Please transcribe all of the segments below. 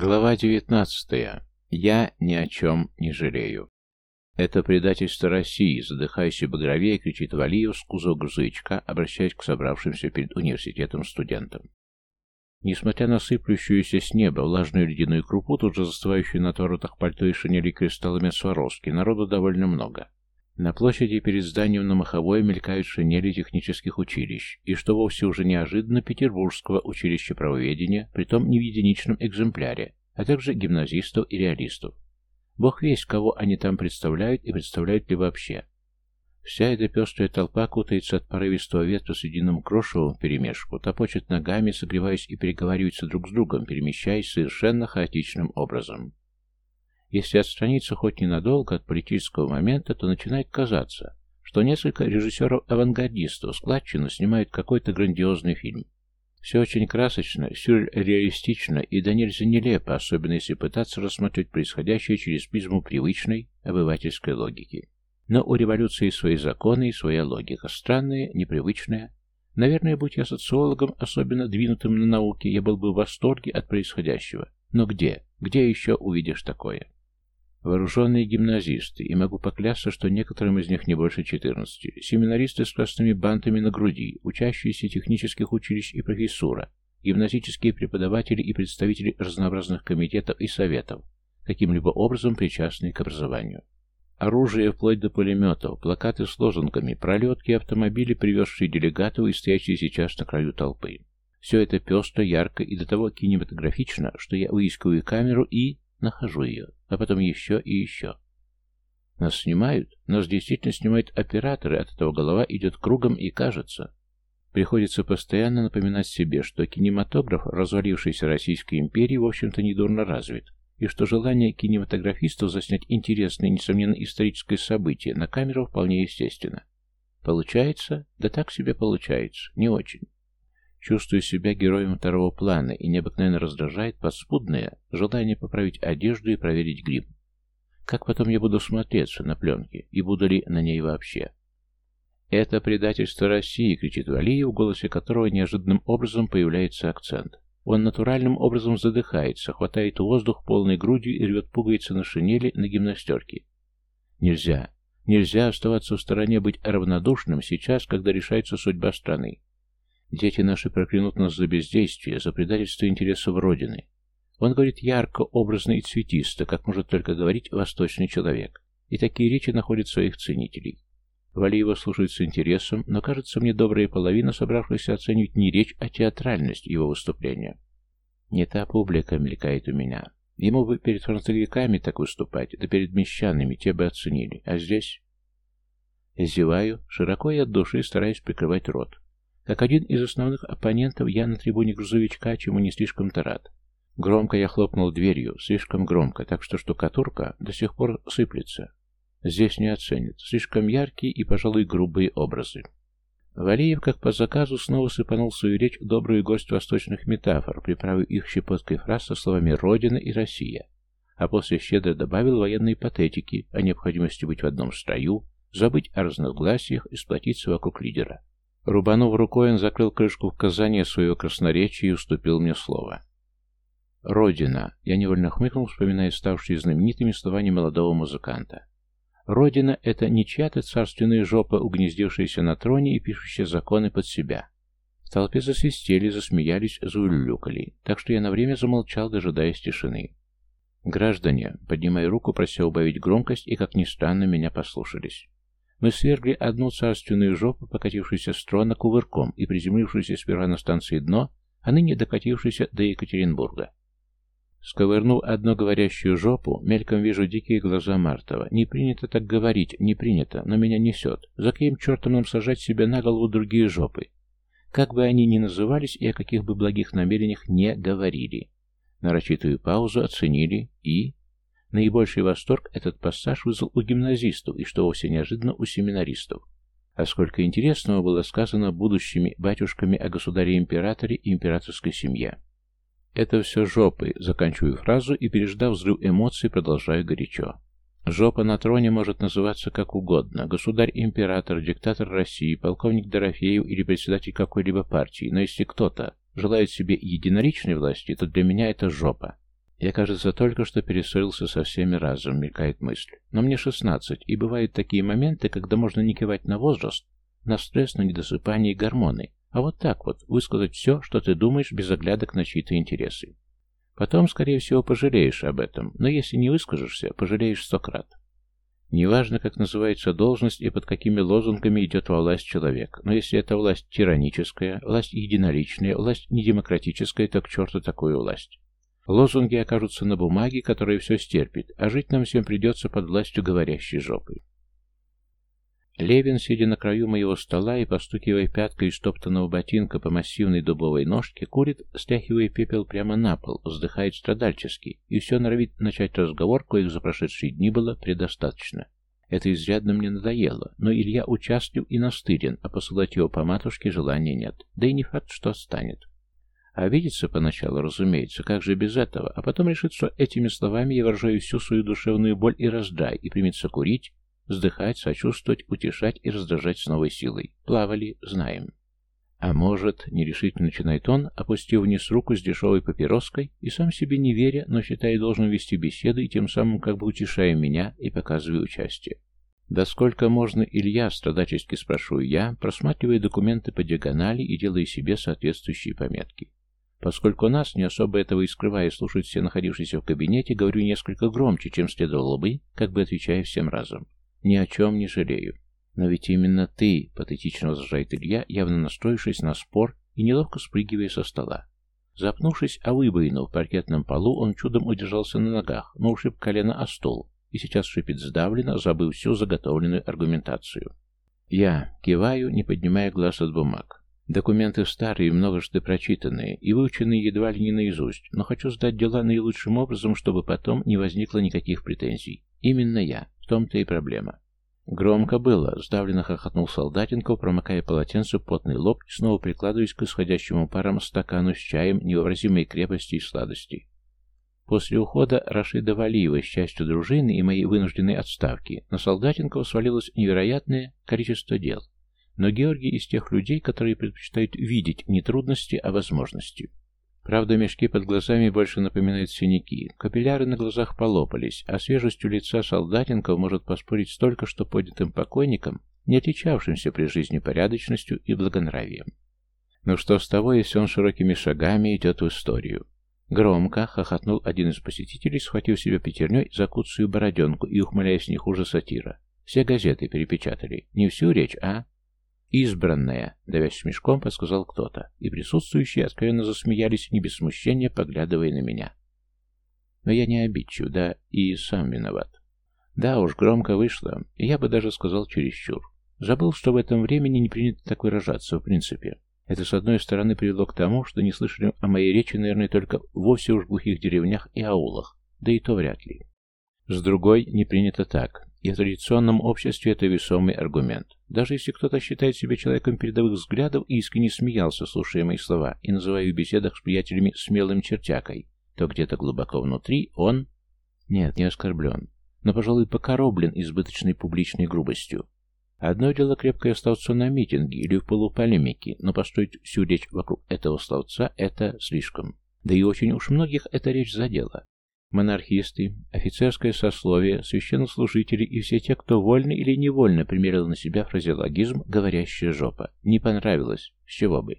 Глава 19. Я ни о чем не жалею. Это предательство России, задыхаясь и багровее, кричит Валиев с кузова грузовичка, обращаясь к собравшимся перед университетом студентам. Несмотря на сыплющуюся с неба влажную ледяную крупу, тут же застывающую на воротах пальто и шинели кристаллами Сваровски, народу довольно много. На площади перед зданием на Маховой мелькают шинели технических училищ, и что вовсе уже неожиданно Петербургского училища правоведения, притом не в единичном экземпляре, а также гимназистов и реалистов. Бог весть, кого они там представляют и представляют ли вообще. Вся эта пестрая толпа кутается от порывистого ветра с единым крошевым перемешку, топочет ногами, согреваясь и переговаривается друг с другом, перемещаясь совершенно хаотичным образом. Если отстраниться хоть ненадолго от политического момента, то начинает казаться, что несколько режиссеров-авангардистов складчину снимают какой-то грандиозный фильм. Все очень красочно, сюрреалистично и до нельзя нелепо, особенно если пытаться рассмотреть происходящее через призму привычной обывательской логики. Но у революции свои законы и своя логика, странная, непривычная. Наверное, будь я социологом, особенно двинутым на науке, я был бы в восторге от происходящего. Но где? Где еще увидишь такое? Вооруженные гимназисты, и могу поклясться, что некоторым из них не больше 14, семинаристы с красными бантами на груди, учащиеся технических училищ и профессура, гимназические преподаватели и представители разнообразных комитетов и советов, каким-либо образом причастные к образованию. Оружие вплоть до пулеметов, плакаты с лозунгами, пролетки автомобили, привезшие делегатов и стоящие сейчас на краю толпы. Все это пестро, ярко и до того кинематографично, что я выискиваю камеру и нахожу ее а потом еще и еще. Нас снимают, нас действительно снимают операторы, от этого голова идет кругом и кажется. Приходится постоянно напоминать себе, что кинематограф развалившейся Российской империи в общем-то недурно развит, и что желание кинематографистов заснять интересное, несомненно, историческое событие на камеру вполне естественно. Получается? Да так себе получается. Не очень. Чувствую себя героем второго плана и необыкновенно раздражает подспудное желание поправить одежду и проверить грим. Как потом я буду смотреться на пленке и буду ли на ней вообще? «Это предательство России!» — кричит Валиев, в голосе которого неожиданным образом появляется акцент. Он натуральным образом задыхается, хватает воздух полной грудью и рвет пуговицы на шинели на гимнастерке. Нельзя. Нельзя оставаться в стороне, быть равнодушным сейчас, когда решается судьба страны. Дети наши проклянут нас за бездействие, за предательство интересов Родины. Он говорит ярко, образно и цветисто, как может только говорить восточный человек. И такие речи находят своих ценителей. Валиева слушает с интересом, но, кажется мне, добрая половина, собравшихся оценивать не речь, а театральность его выступления. Не та публика мелькает у меня. Ему бы перед фронтовиками так выступать, да перед мещанами, те бы оценили. А здесь... Зеваю, широко и от души стараясь прикрывать рот. Как один из основных оппонентов, я на трибуне грузовичка, чему не слишком-то рад. Громко я хлопнул дверью, слишком громко, так что штукатурка до сих пор сыплется. Здесь не оценят. Слишком яркие и, пожалуй, грубые образы. Валеев, как по заказу, снова сыпанул свою речь добрую гость восточных метафор, приправив их щепоткой фраз со словами «Родина» и «Россия», а после щедро добавил военной патетики о необходимости быть в одном строю, забыть о разногласиях и сплотиться вокруг лидера. Рубанув рукой, он закрыл крышку в казане своего красноречия и уступил мне слово. «Родина!» Я невольно хмыкнул, вспоминая ставшие знаменитыми слова немолодого музыканта. «Родина — это не чья-то царственная жопа, угнездившаяся на троне и пишущая законы под себя». В толпе засвистели, засмеялись, заулюкали, так что я на время замолчал, дожидаясь тишины. Граждане, поднимая руку, прося убавить громкость, и, как ни странно, меня послушались. Мы свергли одну царственную жопу, покатившуюся с трона кувырком и приземлившуюся сперва на станции дно, а ныне докатившуюся до Екатеринбурга. Сковырнув одну говорящую жопу, мельком вижу дикие глаза Мартова. Не принято так говорить, не принято, но меня несет. За каким чертом нам сажать себе на голову другие жопы? Как бы они ни назывались и о каких бы благих намерениях не говорили. Нарочитую паузу оценили и... Наибольший восторг этот пассаж вызвал у гимназистов и, что вовсе неожиданно, у семинаристов. А сколько интересного было сказано будущими батюшками о государе-императоре и императорской семье. Это все жопы, заканчиваю фразу и, переждав взрыв эмоций, продолжаю горячо. Жопа на троне может называться как угодно. Государь-император, диктатор России, полковник Дорофеев или председатель какой-либо партии. Но если кто-то желает себе единоличной власти, то для меня это жопа. Я, кажется, только что перессорился со всеми разом, мелькает мысль. Но мне шестнадцать, и бывают такие моменты, когда можно не кивать на возраст, на стресс, на недосыпание и гормоны, а вот так вот, высказать все, что ты думаешь, без оглядок на чьи-то интересы. Потом, скорее всего, пожалеешь об этом, но если не выскажешься, пожалеешь сто крат. Неважно, как называется должность и под какими лозунгами идет во власть человек, но если эта власть тираническая, власть единоличная, власть недемократическая, то к черту такую власть. Лозунги окажутся на бумаге, которая все стерпит, а жить нам всем придется под властью говорящей жопы. Левин, сидя на краю моего стола и постукивая пяткой из топтанного ботинка по массивной дубовой ножке, курит, стряхивая пепел прямо на пол, вздыхает страдальчески, и все норовит начать разговор, коих за прошедшие дни было предостаточно. Это изрядно мне надоело, но Илья участлив и настырен, а посылать его по матушке желания нет, да и не факт, что станет. Обидится поначалу, разумеется, как же без этого, а потом решит, что этими словами я выражаю всю свою душевную боль и раздрай, и примется курить, вздыхать, сочувствовать, утешать и раздражать с новой силой. Плавали, знаем. А может, нерешительно начинает он, опустив вниз руку с дешевой папироской и сам себе не веря, но считая должен вести беседы и тем самым как бы утешая меня и показывая участие. «Да сколько можно, Илья?» — страдачески спрашиваю я, просматривая документы по диагонали и делая себе соответствующие пометки. Поскольку нас, не особо этого и скрывая, слушают все находившиеся в кабинете, говорю несколько громче, чем следовало бы, как бы отвечая всем разом. Ни о чем не жалею. Но ведь именно ты, патетично возражает Илья, явно настроившись на спор и неловко спрыгивая со стола. Запнувшись о выбоину в паркетном полу, он чудом удержался на ногах, но ушиб колено о стол, и сейчас шипит сдавленно, забыв всю заготовленную аргументацию. Я киваю, не поднимая глаз от бумаг. Документы старые, многожды прочитанные и выученные едва ли не наизусть, но хочу сдать дела наилучшим образом, чтобы потом не возникло никаких претензий. Именно я. В том-то и проблема. Громко было, сдавленно хохотнул Солдатенков, промокая полотенце потный лоб и снова прикладываясь к исходящему парам стакану с чаем невообразимой крепости и сладости. После ухода Рашида Валиева с частью дружины и моей вынужденной отставки на Солдатенкова свалилось невероятное количество дел. Но Георгий из тех людей, которые предпочитают видеть не трудности, а возможности. Правда, мешки под глазами больше напоминают синяки, капилляры на глазах полопались, а свежестью лица солдатенков может поспорить столько, что поднятым покойникам, не отличавшимся при жизни порядочностью и благонравием. Ну что с того, если он широкими шагами идет в историю? Громко хохотнул один из посетителей, схватив себе пятерней за куцую бороденку и ухмыляясь не хуже сатира. Все газеты перепечатали. Не всю речь, а «Избранная», — давясь смешком, подсказал кто-то, и присутствующие откровенно засмеялись, не без смущения, поглядывая на меня. Но я не обидчив, да и сам виноват. Да уж, громко вышло, и я бы даже сказал чересчур. Забыл, что в этом времени не принято так выражаться, в принципе. Это, с одной стороны, привело к тому, что не слышали о моей речи, наверное, только вовсе уж глухих деревнях и аулах, да и то вряд ли. С другой, не принято так, и в традиционном обществе это весомый аргумент. Даже если кто-то считает себя человеком передовых взглядов и искренне смеялся, слушая мои слова, и называя в беседах с приятелями смелым чертякой, то где-то глубоко внутри он... Нет, не оскорблен, но, пожалуй, покороблен избыточной публичной грубостью. Одно дело крепко остаться на митинге или в полуполемике, но построить всю речь вокруг этого словца — это слишком. Да и очень уж многих эта речь задела. Монархисты, офицерское сословие, священнослужители и все те, кто вольно или невольно примерил на себя фразеологизм «говорящая жопа». Не понравилось. С чего бы?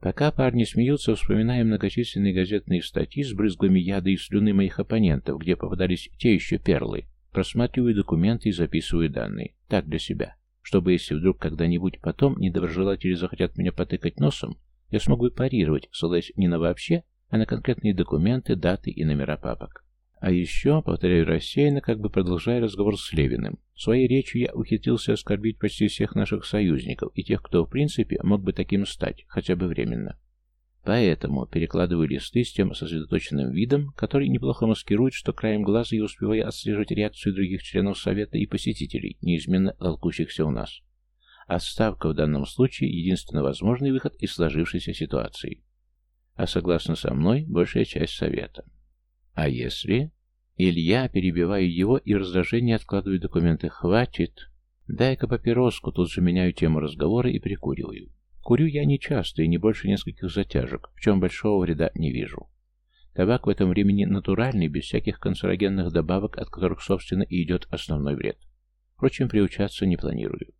Пока парни смеются, вспоминая многочисленные газетные статьи с брызгами яда и слюны моих оппонентов, где попадались те еще перлы, просматриваю документы и записываю данные. Так для себя. Чтобы, если вдруг когда-нибудь потом недоброжелатели захотят меня потыкать носом, я смогу парировать, ссылаясь не на вообще, а на конкретные документы, даты и номера папок. А еще, повторяю рассеянно, как бы продолжая разговор с Левиным, своей речью я ухитрился оскорбить почти всех наших союзников и тех, кто, в принципе, мог бы таким стать, хотя бы временно. Поэтому перекладываю листы с тем сосредоточенным видом, который неплохо маскирует, что краем глаза я успеваю отслеживать реакцию других членов Совета и посетителей, неизменно толкущихся у нас. Отставка в данном случае – единственно возможный выход из сложившейся ситуации. А согласно со мной, большая часть Совета. А если... Илья, перебиваю его и раздражение откладываю документы. Хватит. Дай-ка папироску, тут же меняю тему разговора и прикуриваю. Курю я не часто и не больше нескольких затяжек, в чем большого вреда не вижу. Табак в этом времени натуральный, без всяких канцерогенных добавок, от которых, собственно, и идет основной вред. Впрочем, приучаться не планирую.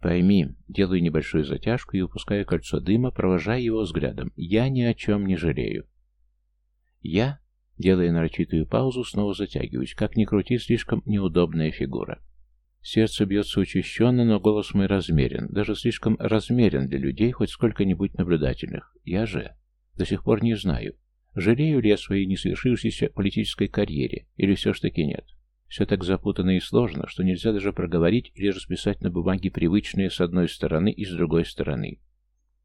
Пойми, делаю небольшую затяжку и упускаю кольцо дыма, провожая его взглядом. Я ни о чем не жалею. Я, делая нарочитую паузу, снова затягиваюсь. Как ни крути, слишком неудобная фигура. Сердце бьется учащенно, но голос мой размерен. Даже слишком размерен для людей, хоть сколько-нибудь наблюдательных. Я же до сих пор не знаю, жалею ли я своей несовершившейся политической карьере, или все ж таки нет. Все так запутанно и сложно, что нельзя даже проговорить или расписать на бумаге привычные с одной стороны и с другой стороны.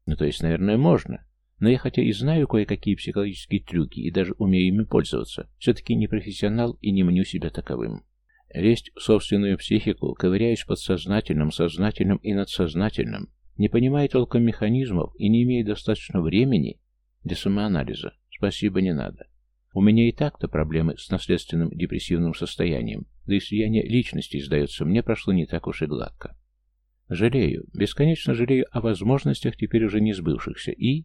Ну, то есть, наверное, можно. Но я хотя и знаю кое-какие психологические трюки и даже умею ими пользоваться, все-таки не профессионал и не мню себя таковым. Лезть в собственную психику, ковыряясь подсознательным, сознательным и надсознательным, не понимая толком механизмов и не имея достаточно времени для самоанализа, спасибо не надо. У меня и так-то проблемы с наследственным депрессивным состоянием, да и слияние личностей, сдается мне, прошло не так уж и гладко. Жалею, бесконечно жалею о возможностях, теперь уже не сбывшихся, и...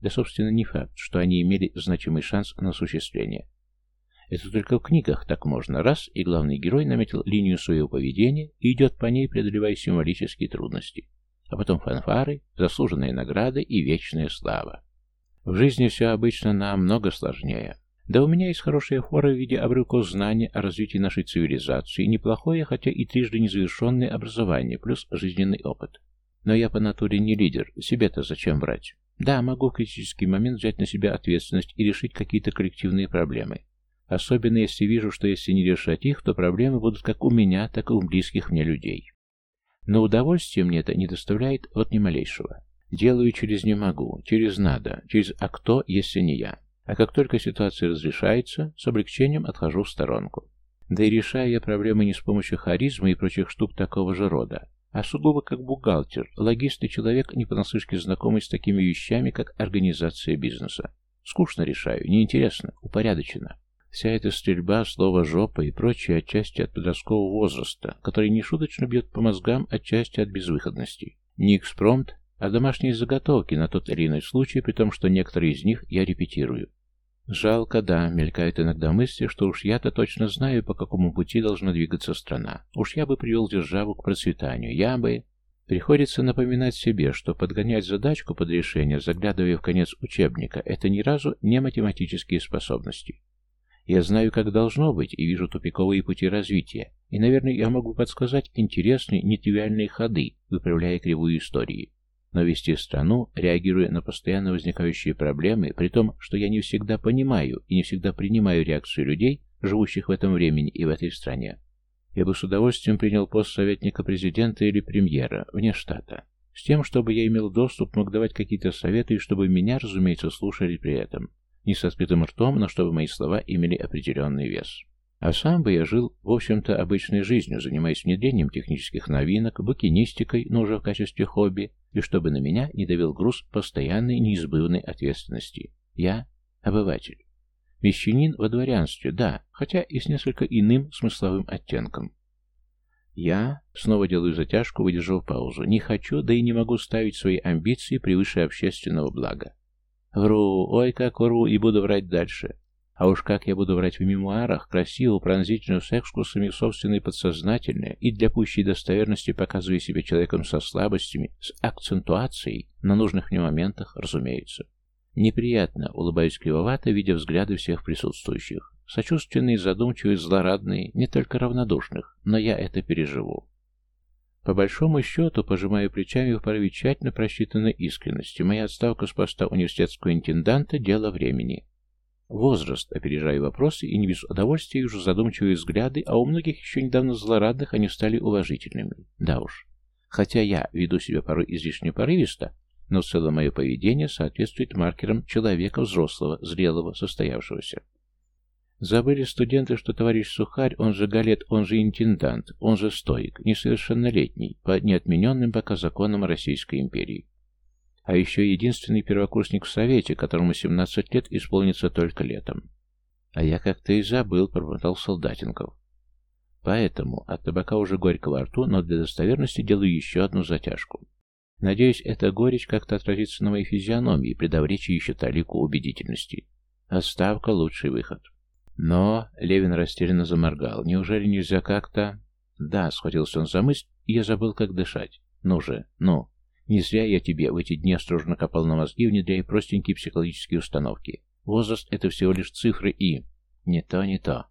Да, собственно, не факт, что они имели значимый шанс на осуществление. Это только в книгах так можно. Раз, и главный герой наметил линию своего поведения и идет по ней, преодолевая символические трудности. А потом фанфары, заслуженные награды и вечная слава. В жизни все обычно намного сложнее. Да у меня есть хорошая фора в виде обрывков знаний о развитии нашей цивилизации, неплохое, хотя и трижды незавершенное образование, плюс жизненный опыт. Но я по натуре не лидер, себе-то зачем брать? Да, могу в критический момент взять на себя ответственность и решить какие-то коллективные проблемы. Особенно если вижу, что если не решать их, то проблемы будут как у меня, так и у близких мне людей. Но удовольствия мне это не доставляет вот ни малейшего. Делаю через «не могу», через «надо», через «а кто, если не я». А как только ситуация разрешается, с облегчением отхожу в сторонку. Да и решаю я проблемы не с помощью харизмы и прочих штук такого же рода, а сугубо как бухгалтер, логист и человек, не понаслышке знакомый с такими вещами, как организация бизнеса. Скучно решаю, неинтересно, упорядоченно. Вся эта стрельба, слово «жопа» и прочее отчасти от подросткового возраста, который нешуточно бьет по мозгам отчасти от безвыходности. Не экспромт, а домашние заготовки на тот или иной случай, при том, что некоторые из них я репетирую. Жалко, да, мелькают иногда мысли, что уж я-то точно знаю, по какому пути должна двигаться страна. Уж я бы привел державу к процветанию, я бы... Приходится напоминать себе, что подгонять задачку под решение, заглядывая в конец учебника, это ни разу не математические способности. Я знаю, как должно быть, и вижу тупиковые пути развития, и, наверное, я могу подсказать интересные, нетривиальные ходы, выправляя кривую истории но вести страну, реагируя на постоянно возникающие проблемы, при том, что я не всегда понимаю и не всегда принимаю реакцию людей, живущих в этом времени и в этой стране. Я бы с удовольствием принял пост советника президента или премьера, вне штата, с тем, чтобы я имел доступ, мог давать какие-то советы, и чтобы меня, разумеется, слушали при этом. Не с открытым ртом, но чтобы мои слова имели определенный вес. А сам бы я жил, в общем-то, обычной жизнью, занимаясь внедрением технических новинок, букинистикой, но уже в качестве хобби, и чтобы на меня не давил груз постоянной неизбывной ответственности. Я — обыватель. Мещанин во дворянстве, да, хотя и с несколько иным смысловым оттенком. Я снова делаю затяжку, выдержав паузу. Не хочу, да и не могу ставить свои амбиции превыше общественного блага. Вру, ой, как вру, и буду врать дальше. А уж как я буду врать в мемуарах, красиво, пронзительно, с экскурсами собственной подсознательное, и для пущей достоверности показывая себя человеком со слабостями, с акцентуацией, на нужных мне моментах, разумеется. Неприятно, улыбаюсь кривовато, видя взгляды всех присутствующих. Сочувственные, задумчивые, злорадные, не только равнодушных, но я это переживу. По большому счету, пожимаю плечами в порыве тщательно просчитанной искренности. Моя отставка с поста университетского интенданта – дело времени. Возраст, опережаю вопросы, и не без удовольствия вижу задумчивые взгляды, а у многих еще недавно злорадных они стали уважительными. Да уж. Хотя я веду себя порой излишне порывисто, но в целом мое поведение соответствует маркерам человека взрослого, зрелого, состоявшегося. Забыли студенты, что товарищ Сухарь, он же галет, он же интендант, он же стоик, несовершеннолетний, по неотмененным пока законам Российской империи а еще единственный первокурсник в Совете, которому 17 лет исполнится только летом. А я как-то и забыл, пробормотал Солдатенков. Поэтому от табака уже горько во рту, но для достоверности делаю еще одну затяжку. Надеюсь, эта горечь как-то отразится на моей физиономии, придав речи еще талику убедительности. Отставка — лучший выход. Но Левин растерянно заморгал. Неужели нельзя как-то... Да, схватился он за мысль, и я забыл, как дышать. Ну же, ну. Не зря я тебе в эти дни осторожно копал на мозги, внедряя простенькие психологические установки. Возраст — это всего лишь цифры и... Не то, не то.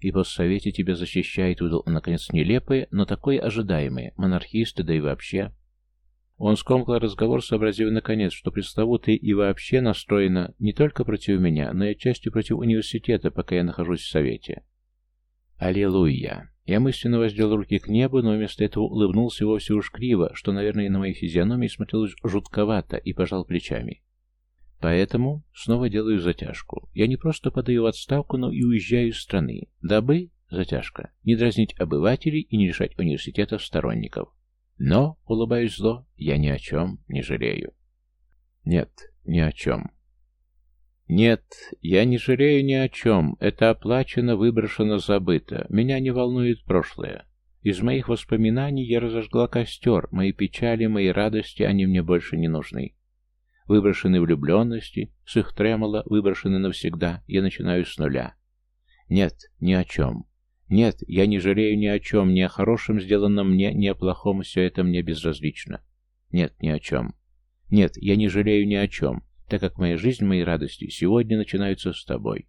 И постсовете тебя защищает, выдал он, наконец, нелепое, но такое ожидаемое. Монархисты, да и вообще... Он скомкал разговор, сообразив наконец, что пресловутый и вообще настроена не только против меня, но и отчасти против университета, пока я нахожусь в совете. Аллилуйя! Я мысленно воздел руки к небу, но вместо этого улыбнулся вовсе уж криво, что, наверное, на моей физиономии смотрелось жутковато, и пожал плечами. Поэтому снова делаю затяжку. Я не просто подаю в отставку, но и уезжаю из страны, дабы, затяжка, не дразнить обывателей и не лишать университетов сторонников. Но, улыбаюсь зло, я ни о чем не жалею. Нет, ни о чем. Нет, я не жалею ни о чем. Это оплачено, выброшено, забыто. Меня не волнует прошлое. Из моих воспоминаний я разожгла костер. Мои печали, мои радости, они мне больше не нужны. Выброшены влюбленности, с их тремоло выброшены навсегда. Я начинаю с нуля. Нет, ни о чем. Нет, я не жалею ни о чем, ни о хорошем сделанном мне, ни о плохом, все это мне безразлично. Нет, ни о чем. Нет, я не жалею ни о чем, так как моя жизнь, мои радости сегодня начинаются с тобой.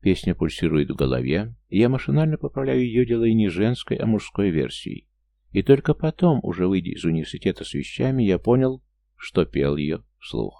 Песня пульсирует в голове, и я машинально поправляю ее, делая не женской, а мужской версией. И только потом, уже выйдя из университета с вещами, я понял, что пел ее вслух.